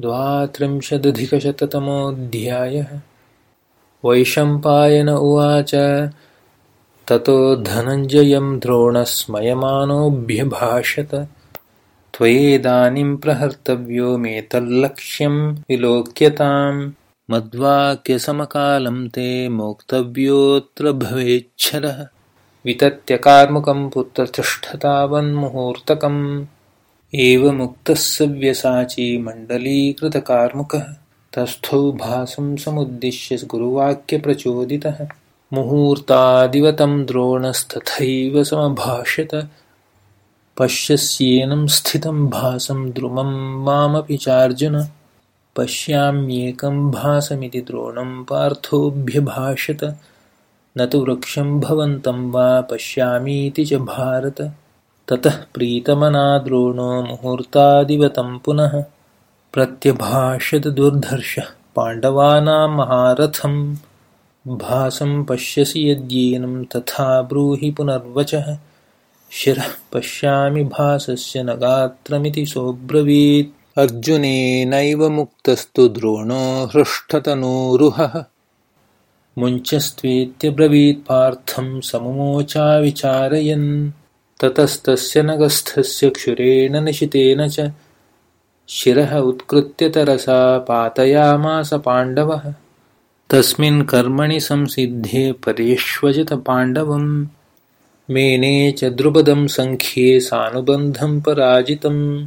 द्वात्रिंशदधिकशततमोऽध्यायः। वैशम्पायन उवाच ततो धनञ्जयं द्रोणस्मयमानोऽभ्यभाषत। त्वयेदानीं प्रहर्तव्यो मेतल्लक्ष्यं विलोक्यताम्। मद्वाक्यसमकालं ते मोक्तव्योऽत्र भवेच्छलः वितत्यकार्मुकं पुत्रतिष्ठतावन्मुहूर्तकम् एवमुक्तः सव्यसाची मण्डलीकृतकार्मुकः तस्थौ भासं समुद्दिश्य गुरुवाक्यप्रचोदितः। मुहूर्तादिव तं द्रोणस्तथैव समभाषत। पश्यस्येनं स्थितं भासं द्रुमं मामपि चार्जुन। पश्याम्येकं भासमिति द्रोणं पार्थोऽभ्यभाषत। न तु वृक्षं भवन्तं वा पश्यामीति च भारत ततः प्रीतमना द्रोणो मुहूर्तादिवतं पुनः प्रत्यभाषत पाण्डवानां महारथं भासं पश्यसि यद्येनं तथा ब्रूहि पुनर्वचः। शिरः पश्यामि भासस्य न गात्रमिति सोऽब्रवीत्। अर्जुनेनैव मुक्तस्तु द्रोणो हृष्टतनूरुहः। मुञ्चस्त्वेत्यब्रवीत्पार्थं सममोचाविचारयन् ततस्तस्य नगस्थस्य क्षुरेण निशितेन च शिरः उत्कृत्य तरसा पातयामास पाण्डवः। तस्मिन् कर्मणि संसिद्धे परेष्वजितपाण्डवं मेने च द्रुपदं सङ्ख्ये सानुबन्धं पराजितम्